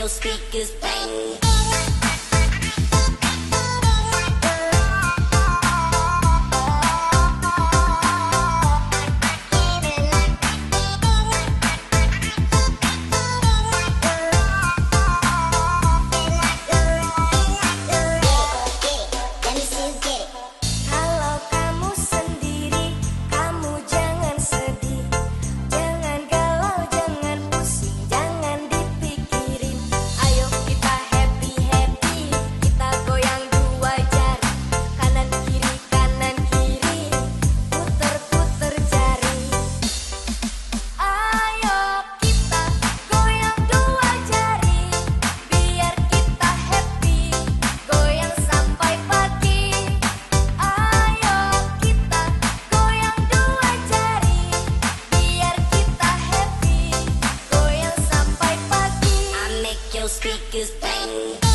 your speakers bang. speakers bang.